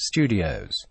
Studios.